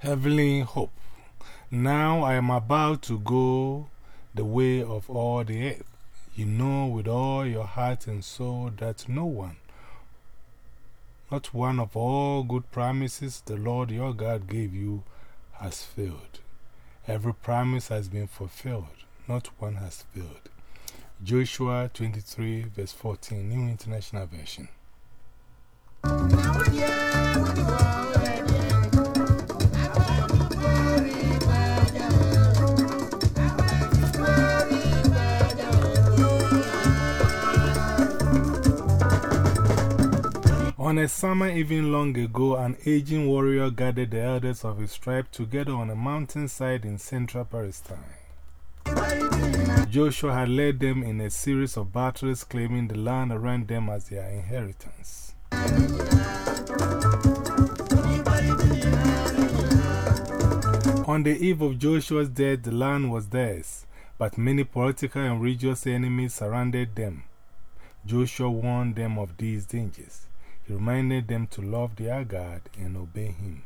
Heavenly Hope. Now I am about to go the way of all the earth. You know with all your heart and soul that no one, not one of all good promises the Lord your God gave you has failed. Every promise has been fulfilled, not one has failed. Joshua 23, verse 14, New International Version. On a summer evening long ago, an aging warrior gathered the elders of his tribe together on a mountainside in central Palestine. Joshua had led them in a series of battles, claiming the land around them as their inheritance. On the eve of Joshua's death, the land was theirs, but many political and religious enemies surrounded them. Joshua warned them of these dangers. He reminded them to love their God and obey Him.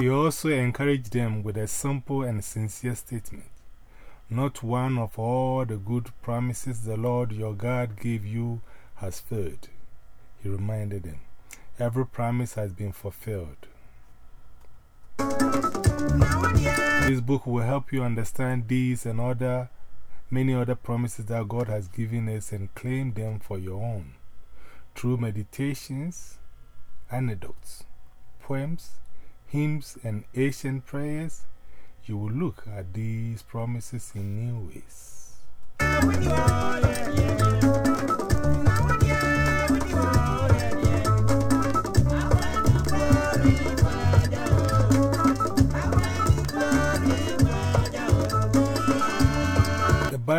He also encouraged them with a simple and sincere statement. Not one of all the good promises the Lord your God gave you has failed. He reminded them. Every promise has been fulfilled. This book will help you understand these and other, many other promises that God has given us and claim them for your own. Through meditations, anecdotes, poems, hymns, and ancient prayers, you will look at these promises in new ways.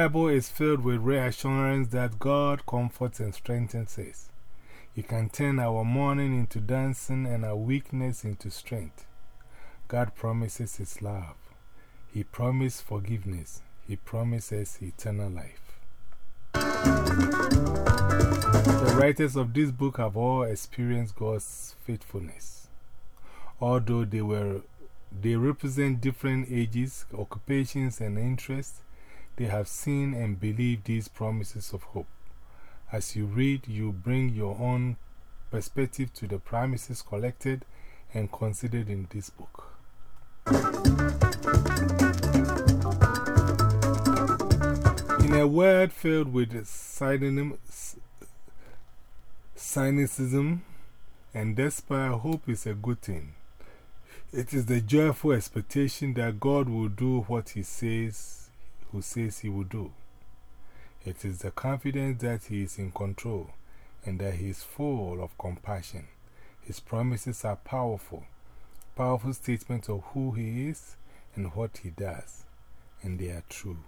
Bible is filled with reassurance that God comforts and strengthens us. He can turn our mourning into dancing and our weakness into strength. God promises His love. He promised forgiveness. He promises eternal life. The writers of this book have all experienced God's faithfulness. Although they, were, they represent different ages, occupations, and interests, they have seen and believed these promises of hope. As you read, you bring your own perspective to the promises collected and considered in this book. In a world filled with cynicism and despair, hope is a good thing. It is the joyful expectation that God will do what He says, who says He will do. It is the confidence that He is in control and that He is full of compassion. His promises are powerful, powerful statements of who He is and what He does, and they are true.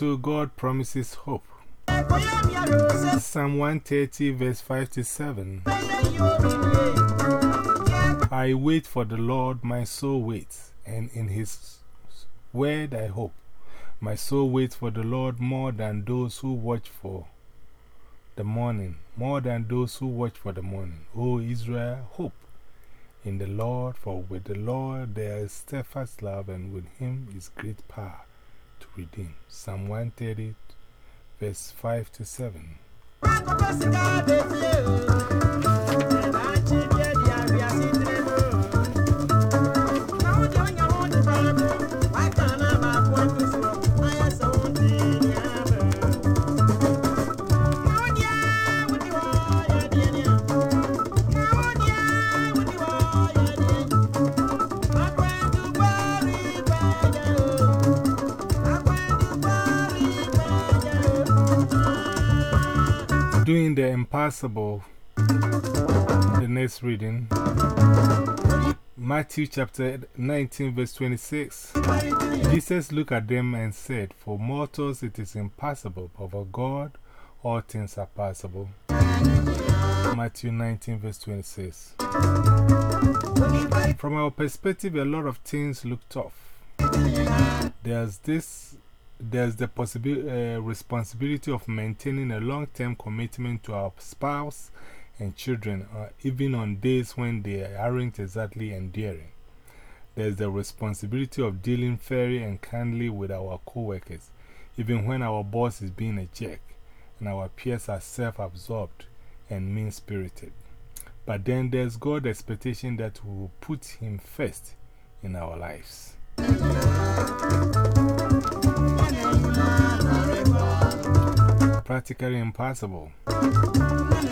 God promises hope. Psalm 130, verse 5 to 7. I wait for the Lord, my soul waits, and in His word I hope. My soul waits for the Lord more than those who watch for the morning, more than those who watch for the morning. O Israel, hope in the Lord, for with the Lord there is steadfast love, and with Him is great power to redeem. Psalm 130, verse 5 to 7. The impossible. The next reading. Matthew chapter 19, verse 26. Jesus looked at them and said, For mortals it is impossible, but for God all things are possible. Matthew 19, verse 26. From our perspective, a lot of things look tough. There's this, there's the possibility, uh, responsibility of maintaining a long term commitment to our spouse and children, uh, even on days when they aren't exactly endearing. There's the responsibility of dealing fairly and kindly with our co workers, even when our boss is being a jerk and our peers are self absorbed and mean spirited. But then there's God's expectation that we will put Him first in our lives. Practically impossible,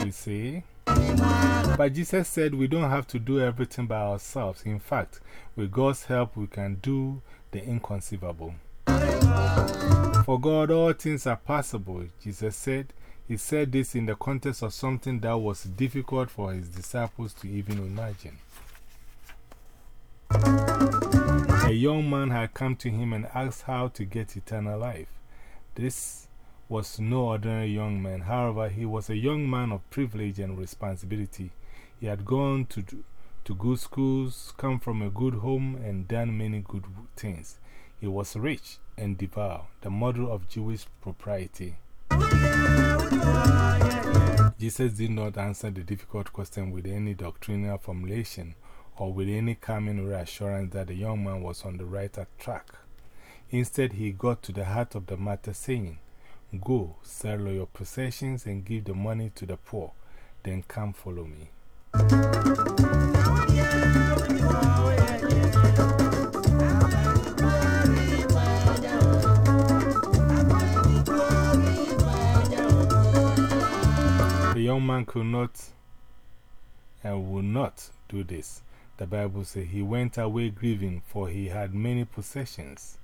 you see. But Jesus said we don't have to do everything by ourselves. In fact, with God's help, we can do the inconceivable. For God, all things are possible, Jesus said. He said this in the context of something that was difficult for his disciples to even imagine. A young man had come to him and asked how to get eternal life. This was no ordinary young man. However, he was a young man of privilege and responsibility. He had gone to, to good schools, come from a good home, and done many good things. He was rich and devout, the model of Jewish propriety. Jesus did not answer the difficult question with any doctrinal formulation or with any calming reassurance that the young man was on the right track. Instead, he got to the heart of the matter, saying, Go, sell your possessions and give the money to the poor, then come follow me. The young man could not and would not do this. The Bible says he went away grieving, for he had many possessions.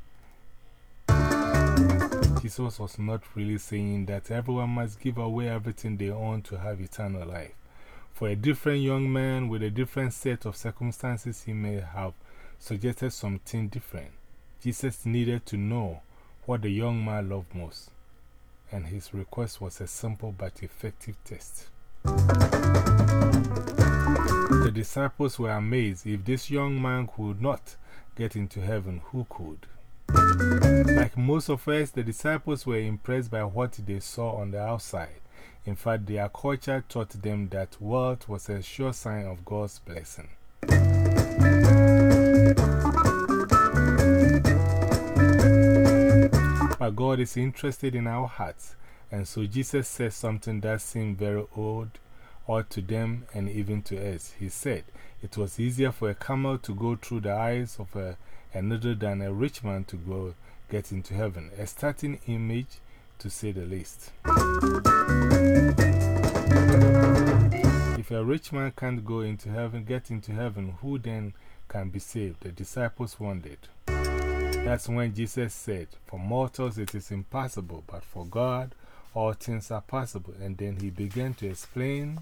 Jesus was not really saying that everyone must give away everything they own to have eternal life. For a different young man with a different set of circumstances, he may have suggested something different. Jesus needed to know what the young man loved most, and his request was a simple but effective test. The disciples were amazed. If this young man could not get into heaven, who could? Like most of us, the disciples were impressed by what they saw on the outside. In fact, their culture taught them that wealth was a sure sign of God's blessing. But God is interested in our hearts, and so Jesus said something that seemed very odd, odd to them and even to us. He said, It was easier for a camel to go through the eyes of a another than a rich man to go get into heaven. A starting image, to say the least. If a rich man can't go into heaven, get into heaven, who then can be saved? The disciples wondered. That's when Jesus said, For mortals it is impossible, but for God all things are possible. And then he began to explain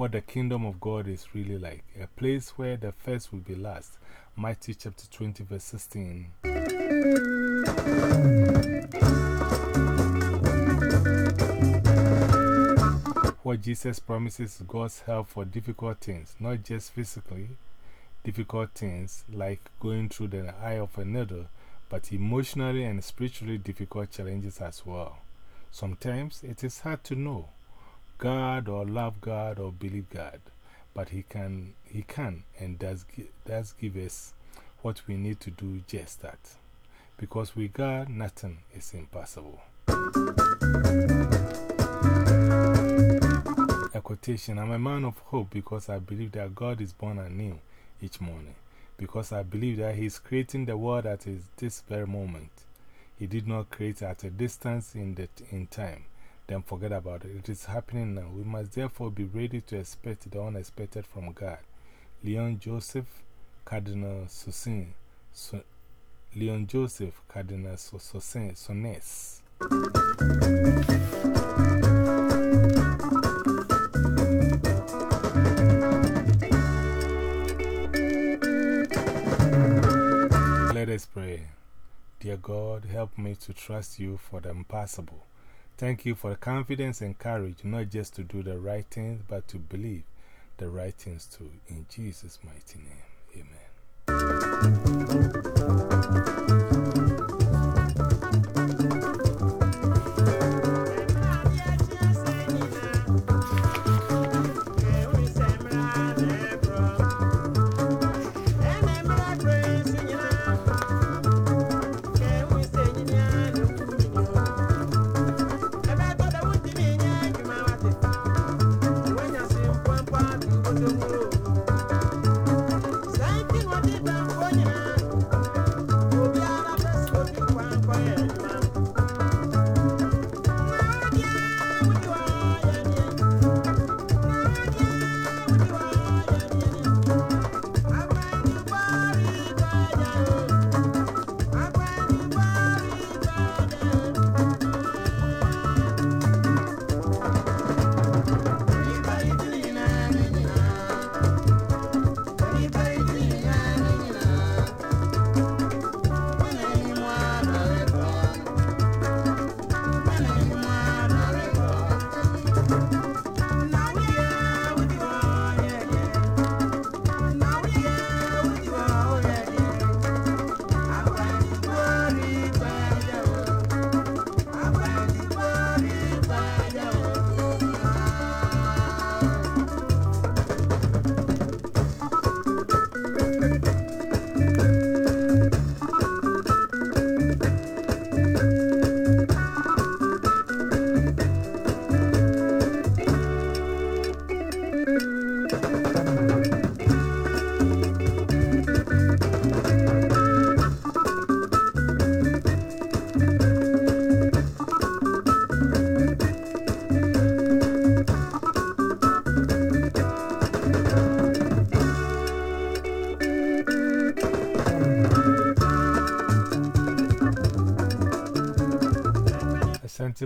what the kingdom of God is really like a place where the first will be last, Matthew chapter 20, verse 16. What Jesus promises God's help for difficult things, not just physically difficult things like going through the eye of a needle, but emotionally and spiritually difficult challenges as well. Sometimes it is hard to know God or love God or believe God but he can, he can and does, does give us what we need to do just that. Because with God, nothing is impossible. A quotation I'm a man of hope because I believe that God is born anew each morning. Because I believe that He is creating the world at this very moment. He did not create at a distance in, the, in time then forget about it. It is happening now. We must therefore be ready to expect the unexpected from God. Leon Joseph, Cardinal Susin, so, Leon Joseph, Cardinal Susin, Sonnes. Let us pray. Dear God, help me to trust you for the impossible. Thank you for the confidence and courage, not just to do the right things, but to believe the right things too. In Jesus' mighty name, amen.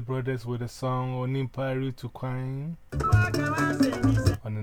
Brothers with a song Onimpari to Quine. On the